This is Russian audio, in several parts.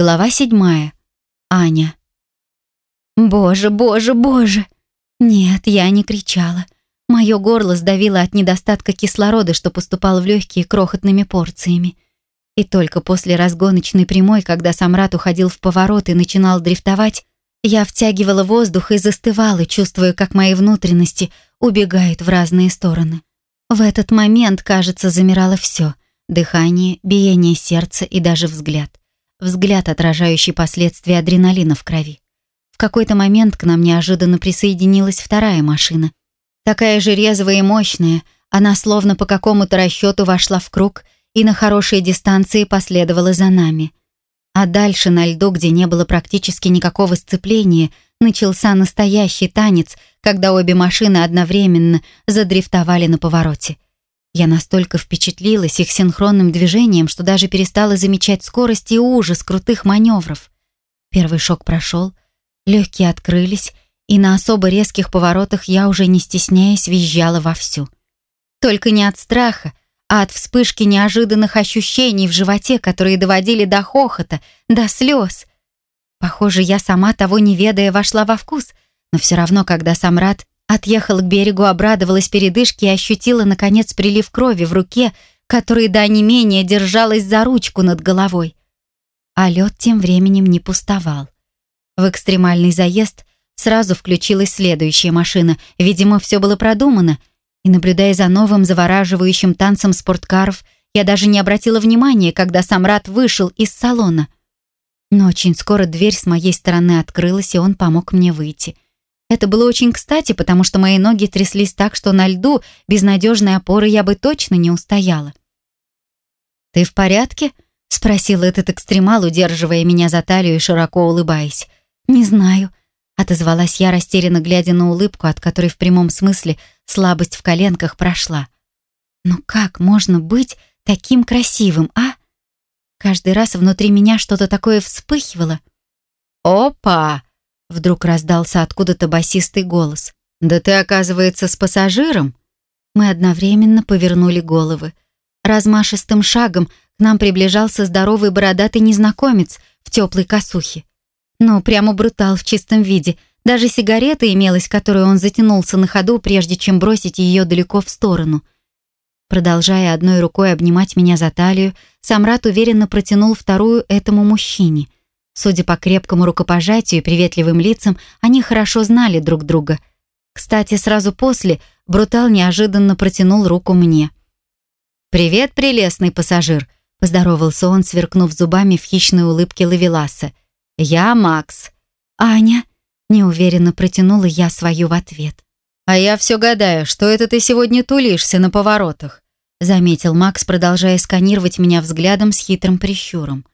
Глава седьмая. Аня. «Боже, боже, боже!» Нет, я не кричала. Мое горло сдавило от недостатка кислорода, что поступал в легкие крохотными порциями. И только после разгоночной прямой, когда Самрат уходил в поворот и начинал дрифтовать, я втягивала воздух и застывала, чувствуя, как мои внутренности убегают в разные стороны. В этот момент, кажется, замирало все: дыхание, биение сердца и даже взгляд. Взгляд, отражающий последствия адреналина в крови. В какой-то момент к нам неожиданно присоединилась вторая машина. Такая же резвая и мощная, она словно по какому-то расчету вошла в круг и на хорошей дистанции последовала за нами. А дальше на льду, где не было практически никакого сцепления, начался настоящий танец, когда обе машины одновременно задрифтовали на повороте. Я настолько впечатлилась их синхронным движением, что даже перестала замечать скорость и ужас крутых маневров. Первый шок прошел, легкие открылись, и на особо резких поворотах я уже не стесняясь визжала вовсю. Только не от страха, а от вспышки неожиданных ощущений в животе, которые доводили до хохота, до слез. Похоже, я сама того не ведая вошла во вкус, но все равно, когда Самрад Отъехала к берегу, обрадовалась передышке и ощутила, наконец, прилив крови в руке, который до не менее держалась за ручку над головой. А лед тем временем не пустовал. В экстремальный заезд сразу включилась следующая машина. Видимо, все было продумано. И, наблюдая за новым завораживающим танцем спорткаров, я даже не обратила внимания, когда Самрат вышел из салона. Но очень скоро дверь с моей стороны открылась, и он помог мне выйти — это было очень кстати, потому что мои ноги тряслись так, что на льду без надежной опоры я бы точно не устояла. «Ты в порядке?» — спросил этот экстремал, удерживая меня за талию и широко улыбаясь. «Не знаю», — отозвалась я, растерянно глядя на улыбку, от которой в прямом смысле слабость в коленках прошла. «Ну как можно быть таким красивым, а?» Каждый раз внутри меня что-то такое вспыхивало. «Опа!» Вдруг раздался откуда-то басистый голос. «Да ты, оказывается, с пассажиром?» Мы одновременно повернули головы. Размашистым шагом к нам приближался здоровый бородатый незнакомец в теплой косухе. Ну, прямо брутал в чистом виде. Даже сигарета имелась, которую он затянулся на ходу, прежде чем бросить ее далеко в сторону. Продолжая одной рукой обнимать меня за талию, Самрат уверенно протянул вторую этому мужчине — Судя по крепкому рукопожатию и приветливым лицам, они хорошо знали друг друга. Кстати, сразу после Брутал неожиданно протянул руку мне. «Привет, прелестный пассажир», — поздоровался он, сверкнув зубами в хищной улыбке Лавеласа. «Я Макс». «Аня», — неуверенно протянула я свою в ответ. «А я все гадаю, что это ты сегодня тулишься на поворотах», — заметил Макс, продолжая сканировать меня взглядом с хитрым прищуром.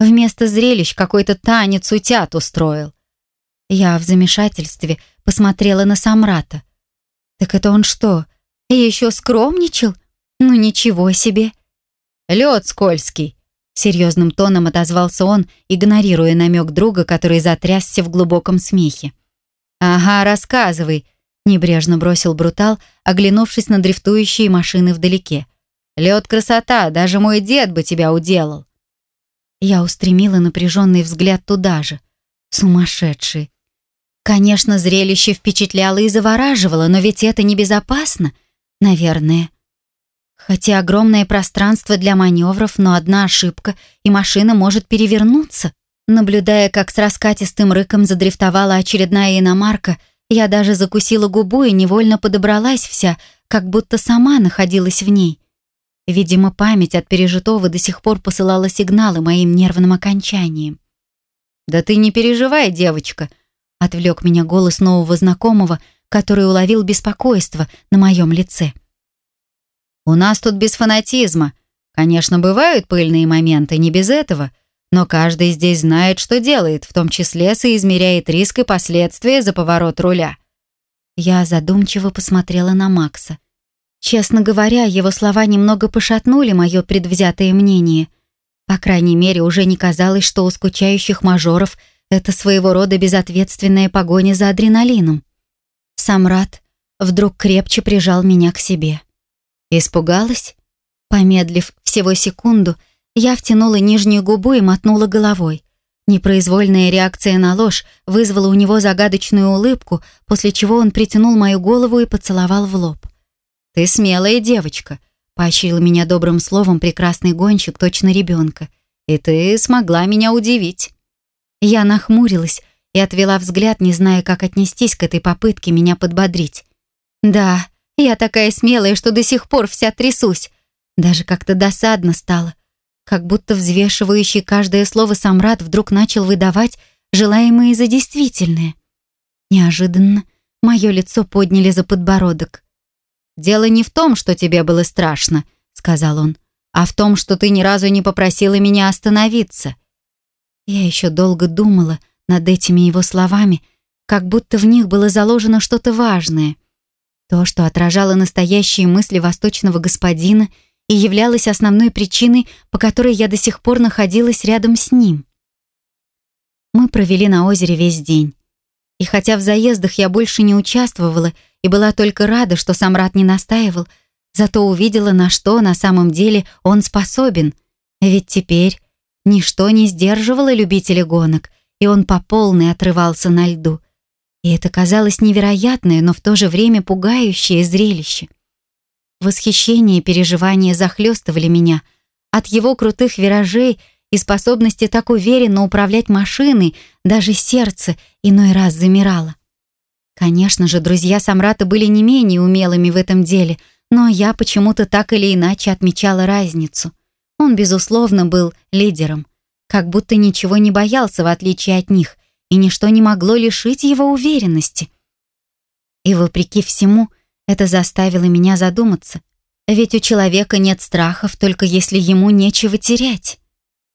Вместо зрелищ какой-то танец утят устроил. Я в замешательстве посмотрела на Самрата. Так это он что, еще скромничал? Ну ничего себе. Лед скользкий. Серьезным тоном отозвался он, игнорируя намек друга, который затрясся в глубоком смехе. «Ага, рассказывай», — небрежно бросил Брутал, оглянувшись на дрифтующие машины вдалеке. «Лед красота, даже мой дед бы тебя уделал». Я устремила напряженный взгляд туда же. Сумасшедший. Конечно, зрелище впечатляло и завораживало, но ведь это небезопасно, наверное. Хотя огромное пространство для маневров, но одна ошибка, и машина может перевернуться. Наблюдая, как с раскатистым рыком задрифтовала очередная иномарка, я даже закусила губу и невольно подобралась вся, как будто сама находилась в ней. Видимо, память от пережитого до сих пор посылала сигналы моим нервным окончаниям. «Да ты не переживай, девочка», — отвлек меня голос нового знакомого, который уловил беспокойство на моем лице. «У нас тут без фанатизма. Конечно, бывают пыльные моменты, не без этого, но каждый здесь знает, что делает, в том числе соизмеряет риск и последствия за поворот руля». Я задумчиво посмотрела на Макса. Честно говоря, его слова немного пошатнули мое предвзятое мнение. По крайней мере, уже не казалось, что у скучающих мажоров это своего рода безответственная погоня за адреналином. Самрад вдруг крепче прижал меня к себе. Испугалась? Помедлив всего секунду, я втянула нижнюю губу и мотнула головой. Непроизвольная реакция на ложь вызвала у него загадочную улыбку, после чего он притянул мою голову и поцеловал в лоб. «Ты смелая девочка», — поощрил меня добрым словом прекрасный гонщик, точно ребенка. «И ты смогла меня удивить». Я нахмурилась и отвела взгляд, не зная, как отнестись к этой попытке меня подбодрить. «Да, я такая смелая, что до сих пор вся трясусь. Даже как-то досадно стало как будто взвешивающий каждое слово Самрат вдруг начал выдавать желаемое за действительное. Неожиданно мое лицо подняли за подбородок. «Дело не в том, что тебе было страшно», — сказал он, «а в том, что ты ни разу не попросила меня остановиться». Я еще долго думала над этими его словами, как будто в них было заложено что-то важное. То, что отражало настоящие мысли восточного господина — и являлась основной причиной, по которой я до сих пор находилась рядом с ним. Мы провели на озере весь день. И хотя в заездах я больше не участвовала и была только рада, что сам Рад не настаивал, зато увидела, на что на самом деле он способен. Ведь теперь ничто не сдерживало любителя гонок, и он по полной отрывался на льду. И это казалось невероятное, но в то же время пугающее зрелище. Восхищение и переживания захлестывали меня. От его крутых виражей и способности так уверенно управлять машиной даже сердце иной раз замирало. Конечно же, друзья Самрата были не менее умелыми в этом деле, но я почему-то так или иначе отмечала разницу. Он, безусловно, был лидером, как будто ничего не боялся, в отличие от них, и ничто не могло лишить его уверенности. И вопреки всему, это заставило меня задуматься. Ведь у человека нет страхов, только если ему нечего терять.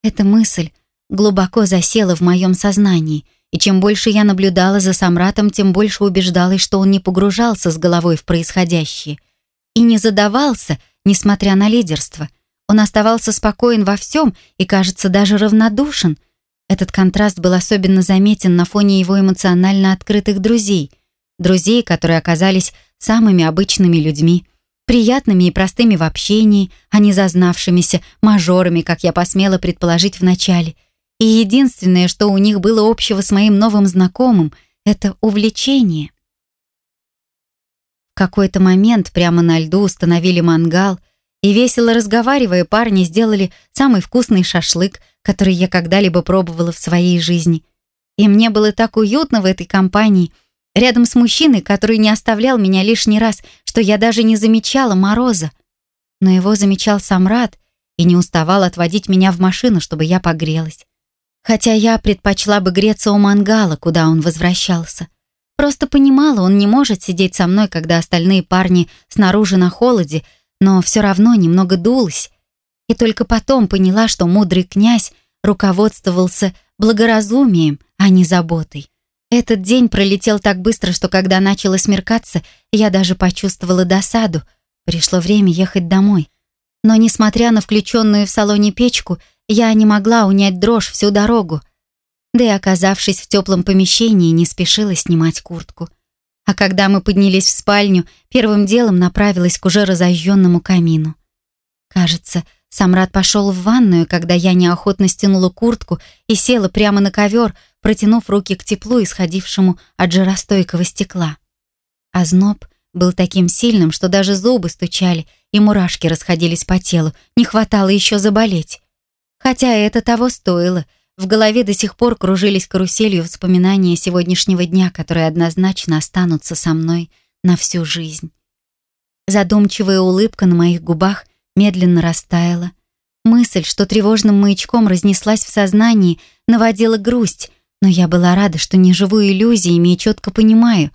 Эта мысль глубоко засела в моем сознании, и чем больше я наблюдала за Самратом, тем больше убеждалась, что он не погружался с головой в происходящее и не задавался, несмотря на лидерство. Он оставался спокоен во всем и, кажется, даже равнодушен. Этот контраст был особенно заметен на фоне его эмоционально открытых друзей. Друзей, которые оказались самыми обычными людьми, приятными и простыми в общении, а не зазнавшимися мажорами, как я посмела предположить вначале. И единственное, что у них было общего с моим новым знакомым, это увлечение. В какой-то момент прямо на льду установили мангал, и весело разговаривая, парни сделали самый вкусный шашлык, который я когда-либо пробовала в своей жизни. И мне было так уютно в этой компании — Рядом с мужчиной, который не оставлял меня лишний раз, что я даже не замечала мороза. Но его замечал сам Рад и не уставал отводить меня в машину, чтобы я погрелась. Хотя я предпочла бы греться у мангала, куда он возвращался. Просто понимала, он не может сидеть со мной, когда остальные парни снаружи на холоде, но все равно немного дулась. И только потом поняла, что мудрый князь руководствовался благоразумием, а не заботой. Этот день пролетел так быстро, что когда начало смеркаться, я даже почувствовала досаду. Пришло время ехать домой. Но, несмотря на включенную в салоне печку, я не могла унять дрожь всю дорогу. Да и оказавшись в теплом помещении, не спешила снимать куртку. А когда мы поднялись в спальню, первым делом направилась к уже разожженному камину. Кажется, Самрад пошел в ванную, когда я неохотно стянула куртку и села прямо на ковер, протянув руки к теплу, исходившему от жаростойкого стекла. А зноб был таким сильным, что даже зубы стучали, и мурашки расходились по телу, не хватало еще заболеть. Хотя это того стоило. В голове до сих пор кружились каруселью воспоминания сегодняшнего дня, которые однозначно останутся со мной на всю жизнь. Задумчивая улыбка на моих губах медленно растаяла. Мысль, что тревожным маячком разнеслась в сознании, наводила грусть, но я была рада, что не живу иллюзиями и четко понимаю.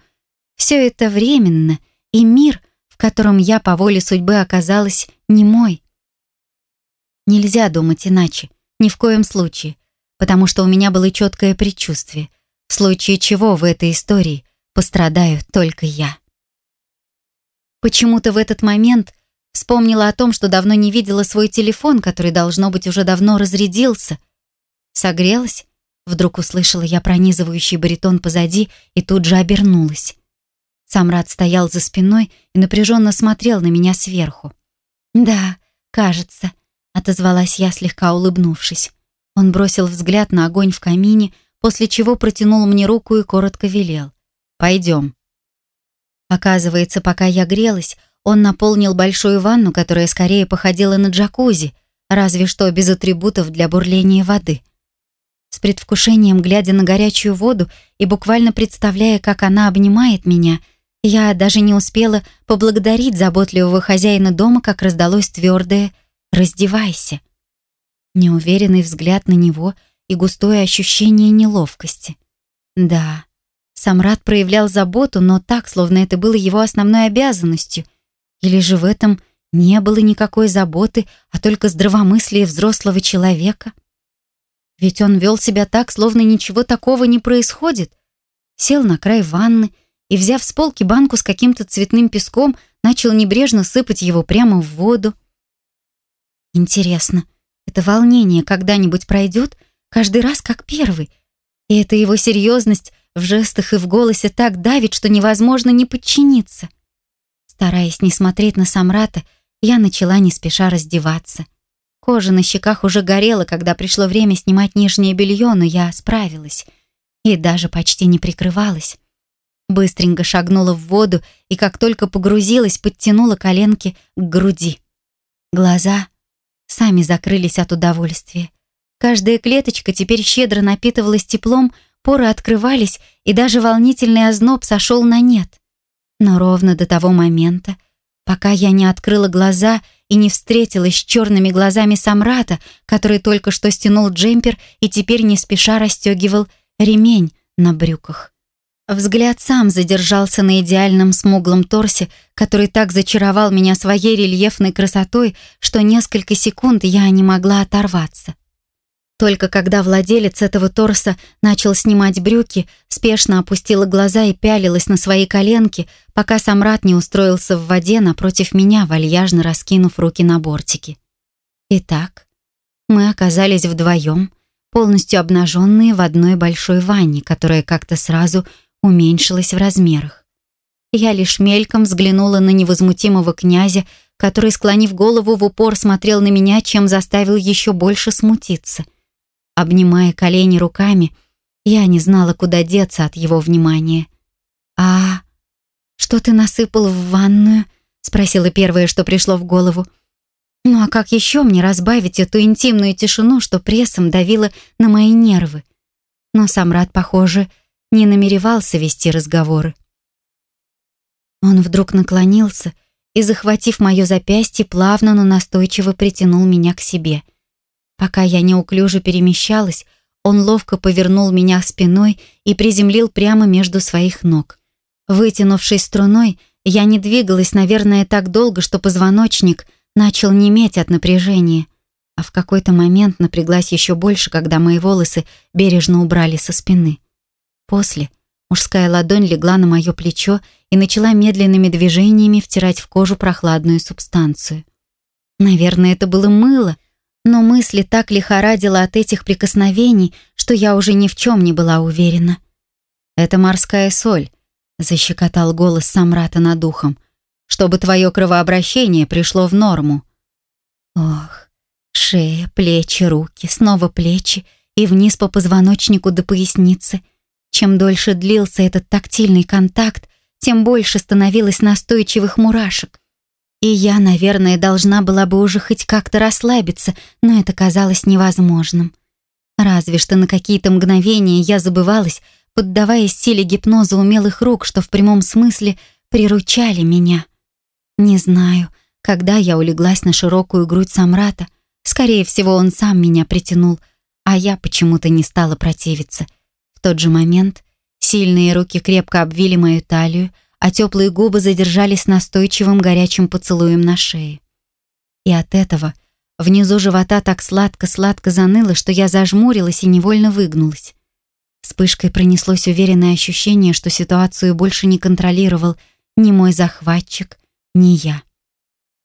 Все это временно, и мир, в котором я по воле судьбы оказалась, не мой. Нельзя думать иначе, ни в коем случае, потому что у меня было четкое предчувствие, в случае чего в этой истории пострадаю только я. Почему-то в этот момент Вспомнила о том, что давно не видела свой телефон, который, должно быть, уже давно разрядился. Согрелась? Вдруг услышала я пронизывающий баритон позади и тут же обернулась. Самрад стоял за спиной и напряженно смотрел на меня сверху. «Да, кажется», — отозвалась я, слегка улыбнувшись. Он бросил взгляд на огонь в камине, после чего протянул мне руку и коротко велел. «Пойдем». Оказывается, пока я грелась, он наполнил большую ванну, которая скорее походила на джакузи, разве что без атрибутов для бурления воды. С предвкушением, глядя на горячую воду и буквально представляя, как она обнимает меня, я даже не успела поблагодарить заботливого хозяина дома, как раздалось твердое «раздевайся». Неуверенный взгляд на него и густое ощущение неловкости. Да, Самрад проявлял заботу, но так, словно это было его основной обязанностью. Или же в этом не было никакой заботы, а только здравомыслие взрослого человека. Ведь он вел себя так, словно ничего такого не происходит. Сел на край ванны и, взяв с полки банку с каким-то цветным песком, начал небрежно сыпать его прямо в воду. Интересно, это волнение когда-нибудь пройдет, каждый раз как первый? И эта его серьезность в жестах и в голосе так давит, что невозможно не подчиниться. Стараясь не смотреть на Самрата, я начала не спеша раздеваться. Кожа на щеках уже горела, когда пришло время снимать нижнее белье, но я справилась. И даже почти не прикрывалась. Быстренько шагнула в воду и, как только погрузилась, подтянула коленки к груди. Глаза сами закрылись от удовольствия. Каждая клеточка теперь щедро напитывалась теплом, поры открывались, и даже волнительный озноб сошел на нет. Но ровно до того момента, пока я не открыла глаза и не встретилась с черными глазами Самрата, который только что стянул джемпер и теперь не спеша расстегивал ремень на брюках. Взгляд сам задержался на идеальном смуглом торсе, который так зачаровал меня своей рельефной красотой, что несколько секунд я не могла оторваться. Только когда владелец этого торса начал снимать брюки, спешно опустила глаза и пялилась на свои коленки, пока Самрат не устроился в воде напротив меня, вальяжно раскинув руки на бортике. Итак, мы оказались вдвоем, полностью обнаженные в одной большой ванне, которая как-то сразу уменьшилась в размерах. Я лишь мельком взглянула на невозмутимого князя, который, склонив голову в упор, смотрел на меня, чем заставил еще больше смутиться — Обнимая колени руками, я не знала, куда деться от его внимания. «А что ты насыпал в ванную?» — спросила первое, что пришло в голову. «Ну а как еще мне разбавить эту интимную тишину, что прессом давило на мои нервы?» Но сам Рад, похоже, не намеревался вести разговоры. Он вдруг наклонился и, захватив мое запястье, плавно, но настойчиво притянул меня к себе — Пока я неуклюже перемещалась, он ловко повернул меня спиной и приземлил прямо между своих ног. Вытянувшись струной, я не двигалась, наверное, так долго, что позвоночник начал неметь от напряжения, а в какой-то момент напряглась еще больше, когда мои волосы бережно убрали со спины. После мужская ладонь легла на мое плечо и начала медленными движениями втирать в кожу прохладную субстанцию. Наверное, это было мыло — но мысли так лихорадило от этих прикосновений, что я уже ни в чем не была уверена. «Это морская соль», — защекотал голос Самрата над ухом, «чтобы твое кровообращение пришло в норму». Ох, шея, плечи, руки, снова плечи и вниз по позвоночнику до поясницы. Чем дольше длился этот тактильный контакт, тем больше становилось настойчивых мурашек. И я, наверное, должна была бы уже хоть как-то расслабиться, но это казалось невозможным. Разве что на какие-то мгновения я забывалась, поддаваясь силе гипноза умелых рук, что в прямом смысле приручали меня. Не знаю, когда я улеглась на широкую грудь Самрата, скорее всего, он сам меня притянул, а я почему-то не стала противиться. В тот же момент сильные руки крепко обвили мою талию, а теплые губы задержались настойчивым горячим поцелуем на шее. И от этого внизу живота так сладко-сладко заныло, что я зажмурилась и невольно выгнулась. Вспышкой пронеслось уверенное ощущение, что ситуацию больше не контролировал ни мой захватчик, ни я.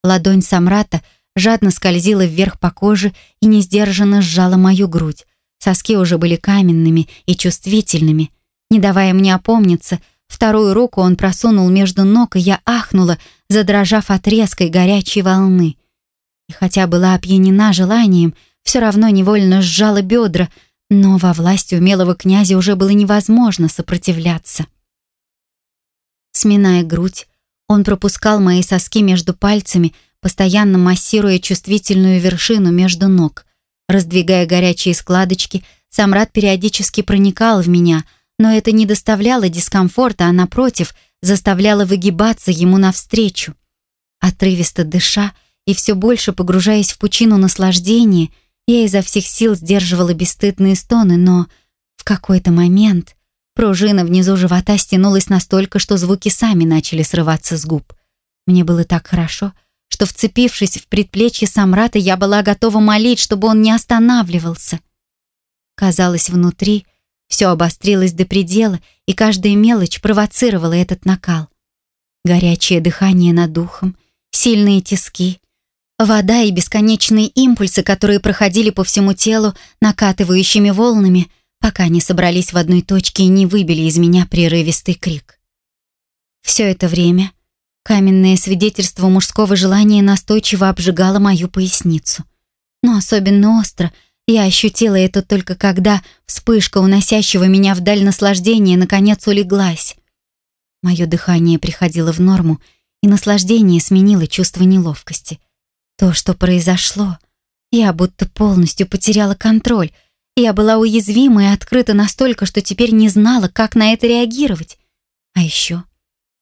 Ладонь Самрата жадно скользила вверх по коже и несдержанно сжала мою грудь. Соски уже были каменными и чувствительными. Не давая мне опомниться, Вторую руку он просунул между ног, и я ахнула, задрожав от резкой горячей волны. И хотя была опьянена желанием, все равно невольно сжала бедра, но во власти умелого князя уже было невозможно сопротивляться. Сминая грудь, он пропускал мои соски между пальцами, постоянно массируя чувствительную вершину между ног. Раздвигая горячие складочки, Самрад периодически проникал в меня, но это не доставляло дискомфорта, а напротив, заставляло выгибаться ему навстречу. Отрывисто дыша и все больше погружаясь в пучину наслаждения, я изо всех сил сдерживала бесстыдные стоны, но в какой-то момент пружина внизу живота стянулась настолько, что звуки сами начали срываться с губ. Мне было так хорошо, что, вцепившись в предплечье Самрата, я была готова молить, чтобы он не останавливался. Казалось, внутри все обострилось до предела, и каждая мелочь провоцировала этот накал. Горячее дыхание над духом, сильные тиски, Вода и бесконечные импульсы, которые проходили по всему телу накатывающими волнами, пока не собрались в одной точке и не выбили из меня прерывистый крик. Все это время каменное свидетельство мужского желания настойчиво обжигало мою поясницу. Но особенно остро я ощутила это только когда вспышка уносящего меня вдаль наслаждения наконец улеглась. Мое дыхание приходило в норму, и наслаждение сменило чувство неловкости — то, что произошло, я будто полностью потеряла контроль. Я была уязвима и открыта настолько, что теперь не знала, как на это реагировать. А еще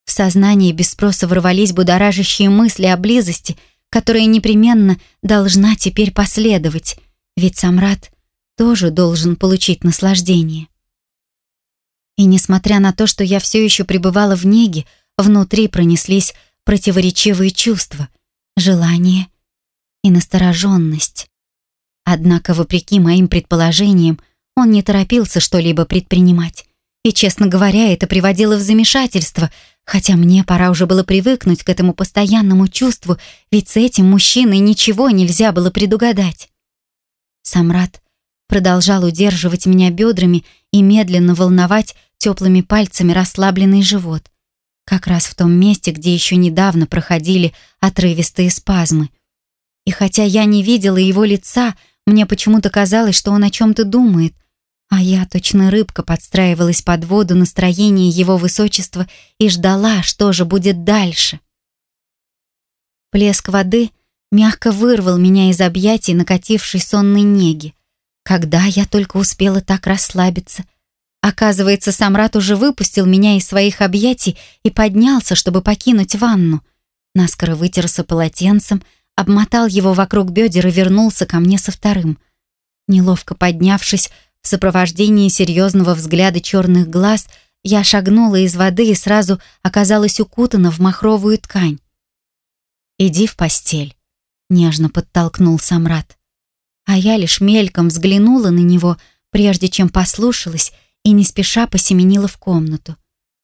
в сознание без спроса ворвались будоражащие мысли о близости, которая непременно должна теперь последовать, ведь Самрат тоже должен получить наслаждение. И несмотря на то, что я все еще пребывала в неге, внутри пронеслись противоречивые чувства, желание и настороженность. Однако, вопреки моим предположениям, он не торопился что-либо предпринимать. И, честно говоря, это приводило в замешательство, хотя мне пора уже было привыкнуть к этому постоянному чувству, ведь с этим мужчиной ничего нельзя было предугадать. Самрад продолжал удерживать меня бедрами и медленно волновать теплыми пальцами расслабленный живот, как раз в том месте, где еще недавно проходили отрывистые спазмы — и хотя я не видела его лица, мне почему-то казалось, что он о чем-то думает, а я, точно рыбка, подстраивалась под воду настроение его высочества и ждала, что же будет дальше. Плеск воды мягко вырвал меня из объятий накатившей сонной неги. Когда я только успела так расслабиться? Оказывается, Самрат уже выпустил меня из своих объятий и поднялся, чтобы покинуть ванну. Наскоро вытерся полотенцем, обмотал его вокруг бедер и вернулся ко мне со вторым. Неловко поднявшись, в сопровождении серьезного взгляда черных глаз, я шагнула из воды и сразу оказалась укутана в махровую ткань. «Иди в постель», — нежно подтолкнул Самрат. А я лишь мельком взглянула на него, прежде чем послушалась и не спеша посеменила в комнату.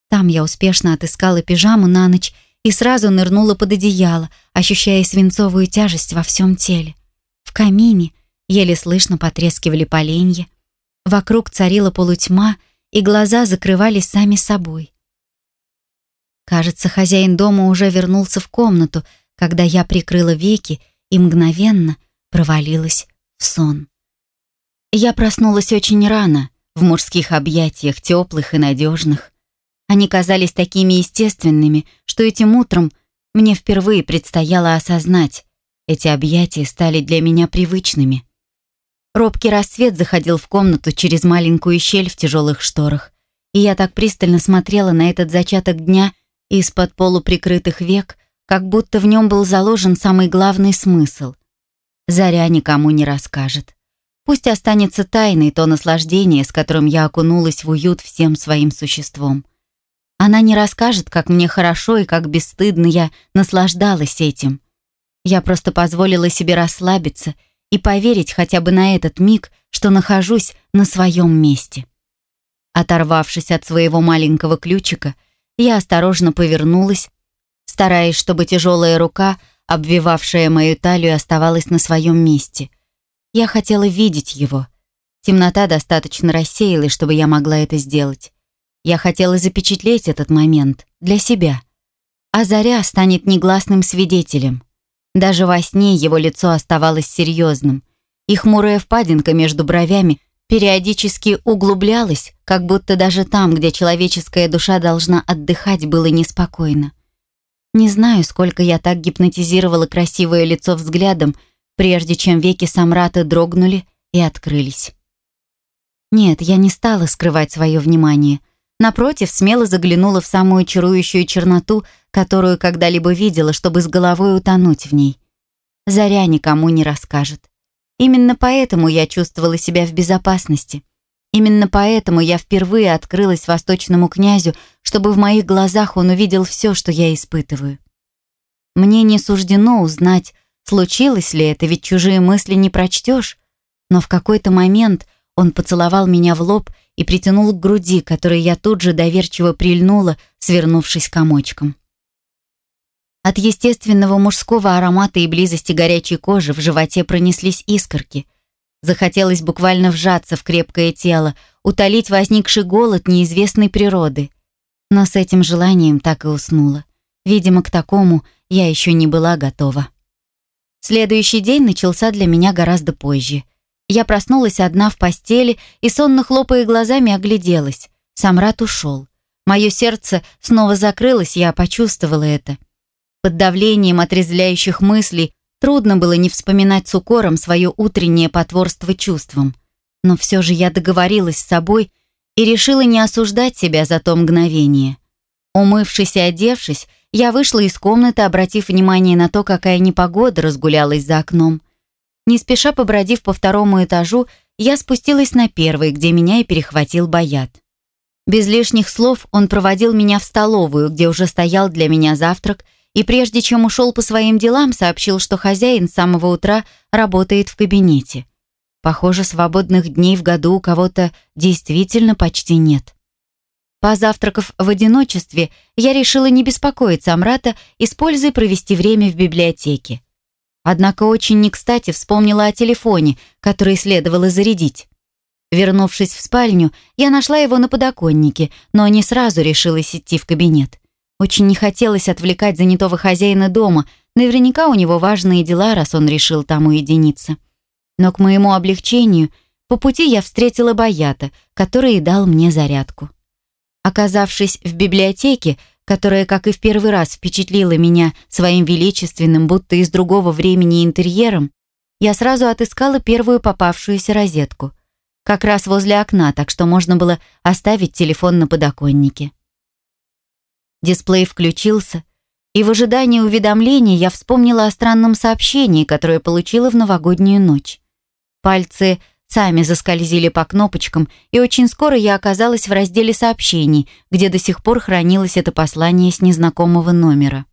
Там я успешно отыскала пижаму на ночь и сразу нырнула под одеяло, ощущая свинцовую тяжесть во всем теле. В камине еле слышно потрескивали поленья. Вокруг царила полутьма, и глаза закрывались сами собой. Кажется, хозяин дома уже вернулся в комнату, когда я прикрыла веки и мгновенно провалилась в сон. Я проснулась очень рано, в мужских объятиях, теплых и надежных. Они казались такими естественными, что этим утром мне впервые предстояло осознать, эти объятия стали для меня привычными. Робкий рассвет заходил в комнату через маленькую щель в тяжелых шторах, и я так пристально смотрела на этот зачаток дня из-под полуприкрытых век, как будто в нем был заложен самый главный смысл. Заря никому не расскажет. Пусть останется тайной то наслаждение, с которым я окунулась в уют всем своим существом. Она не расскажет, как мне хорошо и как бесстыдно я наслаждалась этим. Я просто позволила себе расслабиться и поверить хотя бы на этот миг, что нахожусь на своем месте. Оторвавшись от своего маленького ключика, я осторожно повернулась, стараясь, чтобы тяжелая рука, обвивавшая мою талию, оставалась на своем месте. Я хотела видеть его. Темнота достаточно рассеялась, чтобы я могла это сделать. Я хотела запечатлеть этот момент для себя. А Заря станет негласным свидетелем. Даже во сне его лицо оставалось серьезным. и хмурая впадинка между бровями периодически углублялась, как будто даже там, где человеческая душа должна отдыхать, было неспокойно. Не знаю, сколько я так гипнотизировала красивое лицо взглядом, прежде чем веки Самрата дрогнули и открылись. Нет, я не стала скрывать свое внимание. Напротив, смело заглянула в самую чарующую черноту, которую когда-либо видела, чтобы с головой утонуть в ней. Заря никому не расскажет. Именно поэтому я чувствовала себя в безопасности. Именно поэтому я впервые открылась восточному князю, чтобы в моих глазах он увидел все, что я испытываю. Мне не суждено узнать, случилось ли это, ведь чужие мысли не прочтешь, но в какой-то момент он поцеловал меня в лоб и притянул к груди, которой я тут же доверчиво прильнула, свернувшись комочком. От естественного мужского аромата и близости горячей кожи в животе пронеслись искорки. Захотелось буквально вжаться в крепкое тело, утолить возникший голод неизвестной природы. Но с этим желанием так и уснула. Видимо, к такому я еще не была готова. Следующий день начался для меня гораздо позже. Я проснулась одна в постели и, сонно хлопая глазами, огляделась. Самрат ушел. Мое сердце снова закрылось, я почувствовала это. Под давлением отрезвляющих мыслей трудно было не вспоминать с укором свое утреннее потворство чувствам. Но все же я договорилась с собой и решила не осуждать себя за то мгновение. Умывшись и одевшись, я вышла из комнаты, обратив внимание на то, какая непогода разгулялась за окном. Не спеша побродив по второму этажу, я спустилась на первый, где меня и перехватил Баят. Без лишних слов он проводил меня в столовую, где уже стоял для меня завтрак, и прежде чем ушел по своим делам, сообщил, что хозяин с самого утра работает в кабинете. Похоже, свободных дней в году у кого-то действительно почти нет. Позавтракав в одиночестве, я решила не беспокоиться Амрата и с пользой провести время в библиотеке. Однако очень не кстати вспомнила о телефоне, который следовало зарядить. Вернувшись в спальню, я нашла его на подоконнике, но не сразу решилась идти в кабинет. Очень не хотелось отвлекать занятого хозяина дома, наверняка у него важные дела, раз он решил там уединиться. Но к моему облегчению по пути я встретила Баята, который дал мне зарядку. Оказавшись в библиотеке, которая, как и в первый раз, впечатлила меня своим величественным, будто из другого времени интерьером, я сразу отыскала первую попавшуюся розетку. Как раз возле окна, так что можно было оставить телефон на подоконнике. Дисплей включился, и в ожидании уведомления я вспомнила о странном сообщении, которое получила в новогоднюю ночь. Пальцы сами заскользили по кнопочкам, и очень скоро я оказалась в разделе сообщений, где до сих пор хранилось это послание с незнакомого номера.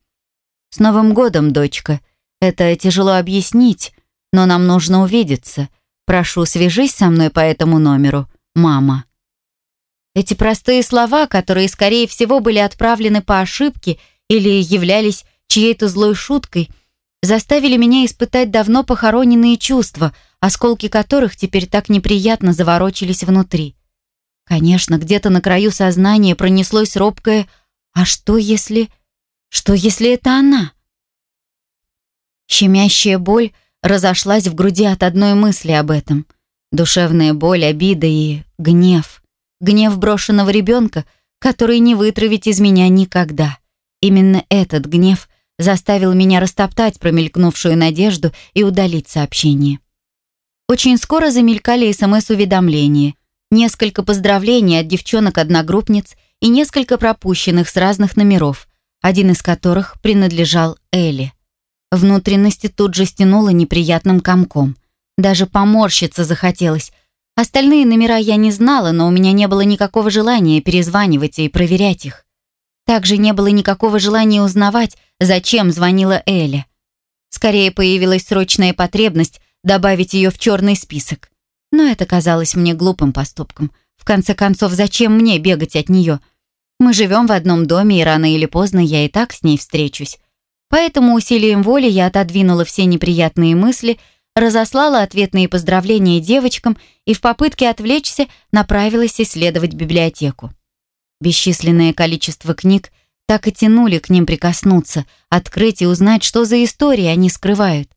«С Новым годом, дочка! Это тяжело объяснить, но нам нужно увидеться. Прошу, свяжись со мной по этому номеру, мама». Эти простые слова, которые, скорее всего, были отправлены по ошибке или являлись чьей-то злой шуткой, заставили меня испытать давно похороненные чувства, осколки которых теперь так неприятно заворочились внутри. Конечно, где-то на краю сознания пронеслось робкое «А что если... что если это она?» Щемящая боль разошлась в груди от одной мысли об этом. Душевная боль, обида и гнев гнев брошенного ребенка, который не вытравить из меня никогда. Именно этот гнев заставил меня растоптать промелькнувшую надежду и удалить сообщение. Очень скоро замелькали СМС-уведомления, несколько поздравлений от девчонок-одногруппниц и несколько пропущенных с разных номеров, один из которых принадлежал Элли. Внутренности тут же стянуло неприятным комком. Даже поморщиться захотелось, Остальные номера я не знала, но у меня не было никакого желания перезванивать и проверять их. Также не было никакого желания узнавать, зачем звонила Эля. Скорее появилась срочная потребность добавить ее в черный список. Но это казалось мне глупым поступком. В конце концов, зачем мне бегать от нее? Мы живем в одном доме, и рано или поздно я и так с ней встречусь. Поэтому усилием воли я отодвинула все неприятные мысли – разослала ответные поздравления девочкам и в попытке отвлечься направилась исследовать библиотеку. Бесчисленное количество книг так и тянули к ним прикоснуться, открыть и узнать, что за истории они скрывают.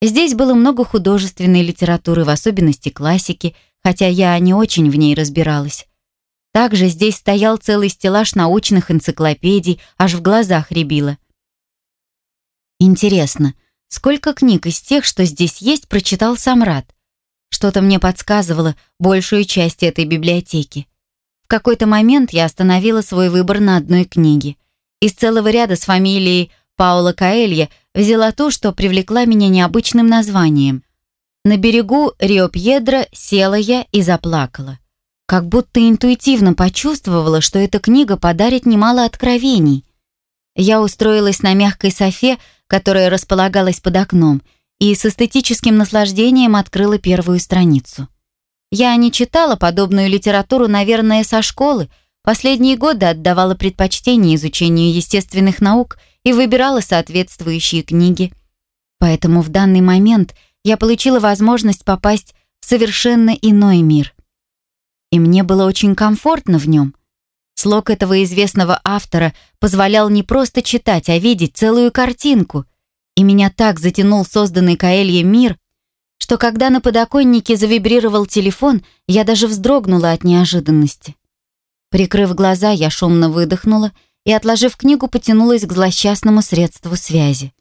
Здесь было много художественной литературы, в особенности классики, хотя я не очень в ней разбиралась. Также здесь стоял целый стеллаж научных энциклопедий, аж в глазах рябило. Интересно, сколько книг из тех, что здесь есть, прочитал сам Рад? Что-то мне подсказывало большую часть этой библиотеки. В какой-то момент я остановила свой выбор на одной книге. Из целого ряда с фамилией Паула Каэлья взяла ту, что привлекла меня необычным названием. На берегу Рио-Пьедро села я и заплакала как будто интуитивно почувствовала, что эта книга подарит немало откровений. Я устроилась на мягкой софе, которая располагалась под окном, и с эстетическим наслаждением открыла первую страницу. Я не читала подобную литературу, наверное, со школы, последние годы отдавала предпочтение изучению естественных наук и выбирала соответствующие книги. Поэтому в данный момент я получила возможность попасть в совершенно иной мир — и мне было очень комфортно в нем. Слог этого известного автора позволял не просто читать, а видеть целую картинку. И меня так затянул созданный Каэлье мир, что когда на подоконнике завибрировал телефон, я даже вздрогнула от неожиданности. Прикрыв глаза, я шумно выдохнула и, отложив книгу, потянулась к злосчастному средству связи.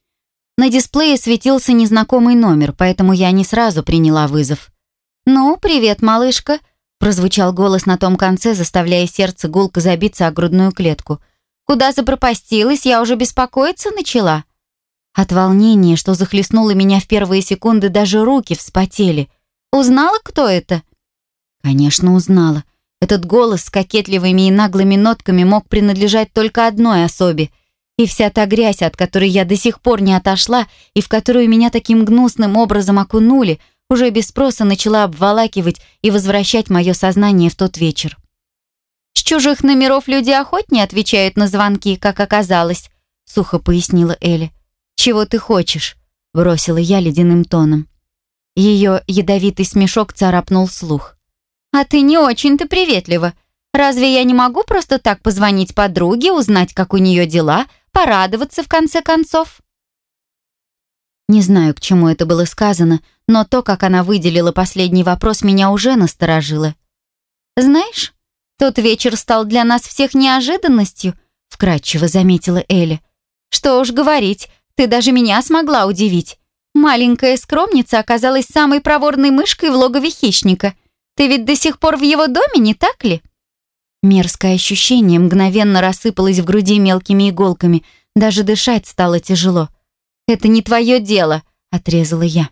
На дисплее светился незнакомый номер, поэтому я не сразу приняла вызов. «Ну, привет, малышка», Прозвучал голос на том конце, заставляя сердце гулко забиться о грудную клетку. «Куда запропастилась? Я уже беспокоиться начала». От волнения, что захлестнуло меня в первые секунды, даже руки вспотели. «Узнала, кто это?» Конечно, узнала. Этот голос с кокетливыми и наглыми нотками мог принадлежать только одной особе. И вся та грязь, от которой я до сих пор не отошла, и в которую меня таким гнусным образом окунули, уже без спроса начала обволакивать и возвращать мое сознание в тот вечер. «С чужих номеров люди охотнее отвечают на звонки, как оказалось», — сухо пояснила Элли. «Чего ты хочешь?» — бросила я ледяным тоном. Ее ядовитый смешок царапнул слух. «А ты не очень-то приветлива. Разве я не могу просто так позвонить подруге, узнать, как у нее дела, порадоваться в конце концов?» Не знаю, к чему это было сказано, но то, как она выделила последний вопрос, меня уже насторожило. «Знаешь, тот вечер стал для нас всех неожиданностью», вкратчиво заметила Эля. «Что уж говорить, ты даже меня смогла удивить. Маленькая скромница оказалась самой проворной мышкой в логове хищника. Ты ведь до сих пор в его доме, не так ли?» Мерзкое ощущение мгновенно рассыпалось в груди мелкими иголками, даже дышать стало тяжело. «Это не твое дело», — отрезала я.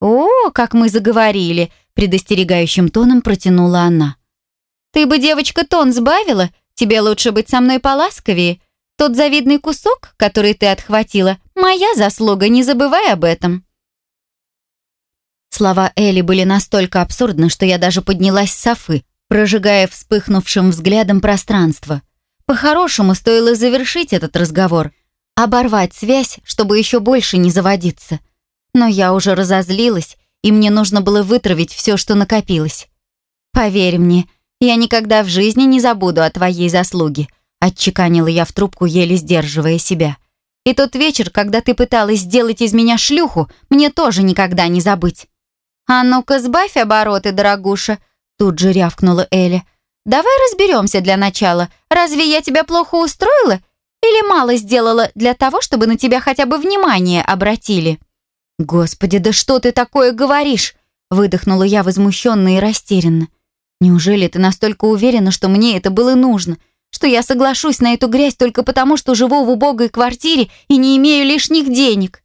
«О, как мы заговорили!» — предостерегающим тоном протянула она. «Ты бы, девочка, тон сбавила? Тебе лучше быть со мной поласковее. Тот завидный кусок, который ты отхватила, моя заслуга, не забывай об этом». Слова Элли были настолько абсурдны, что я даже поднялась с софы, прожигая вспыхнувшим взглядом пространство. По-хорошему, стоило завершить этот разговор — оборвать связь, чтобы еще больше не заводиться. Но я уже разозлилась, и мне нужно было вытравить все, что накопилось. «Поверь мне, я никогда в жизни не забуду о твоей заслуге», отчеканила я в трубку, еле сдерживая себя. «И тот вечер, когда ты пыталась сделать из меня шлюху, мне тоже никогда не забыть». «А ну-ка, сбавь обороты, дорогуша», тут же рявкнула Эля. «Давай разберемся для начала. Разве я тебя плохо устроила? Или мало сделала для того, чтобы на тебя хотя бы внимание обратили?» «Господи, да что ты такое говоришь?» Выдохнула я возмущенно и растерянно. «Неужели ты настолько уверена, что мне это было нужно? Что я соглашусь на эту грязь только потому, что живу в убогой квартире и не имею лишних денег?»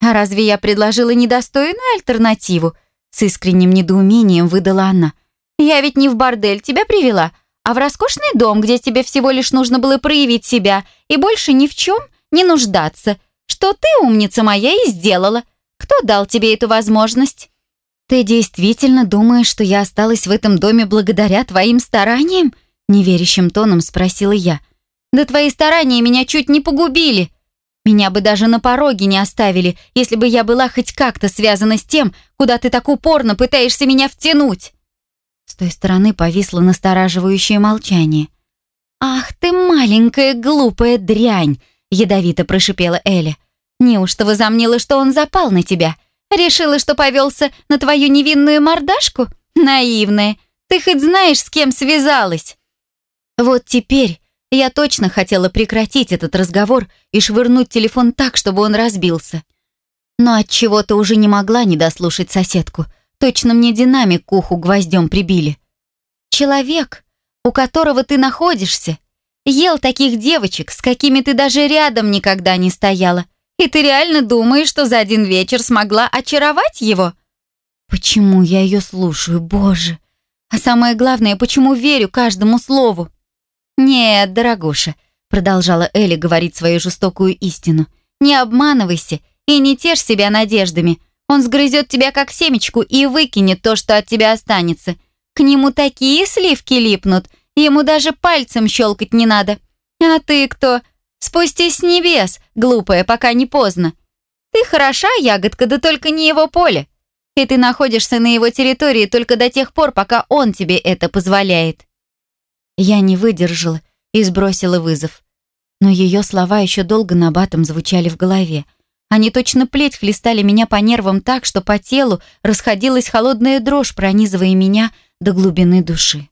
«А разве я предложила недостойную альтернативу?» С искренним недоумением выдала она. «Я ведь не в бордель тебя привела, а в роскошный дом, где тебе всего лишь нужно было проявить себя и больше ни в чем не нуждаться, что ты, умница моя, и сделала. Кто дал тебе эту возможность? Ты действительно думаешь, что я осталась в этом доме благодаря твоим стараниям? Неверящим тоном спросила я. Да твои старания меня чуть не погубили. Меня бы даже на пороге не оставили, если бы я была хоть как-то связана с тем, куда ты так упорно пытаешься меня втянуть. С той стороны повисло настораживающее молчание. «Ах ты маленькая глупая дрянь!» — ядовито прошипела Эля. «Неужто возомнила, что он запал на тебя? Решила, что повелся на твою невинную мордашку? Наивная. Ты хоть знаешь, с кем связалась? Вот теперь я точно хотела прекратить этот разговор и швырнуть телефон так, чтобы он разбился. Но от чего то уже не могла не дослушать соседку. Точно мне динамик к уху гвоздем прибили. Человек, у которого ты находишься, ел таких девочек, с какими ты даже рядом никогда не стояла. И ты реально думаешь, что за один вечер смогла очаровать его? Почему я ее слушаю, боже? А самое главное, почему верю каждому слову? Нет, дорогуша, продолжала Элли говорить свою жестокую истину. Не обманывайся и не тешь себя надеждами. Он сгрызет тебя как семечку и выкинет то, что от тебя останется. К нему такие сливки липнут, ему даже пальцем щелкать не надо. А ты кто? Спустись с небес, глупая, пока не поздно. Ты хороша, ягодка, да только не его поле. И ты находишься на его территории только до тех пор, пока он тебе это позволяет. Я не выдержала и сбросила вызов. Но ее слова еще долго набатом звучали в голове. Они точно плеть хлестали меня по нервам так, что по телу расходилась холодная дрожь, пронизывая меня до глубины души.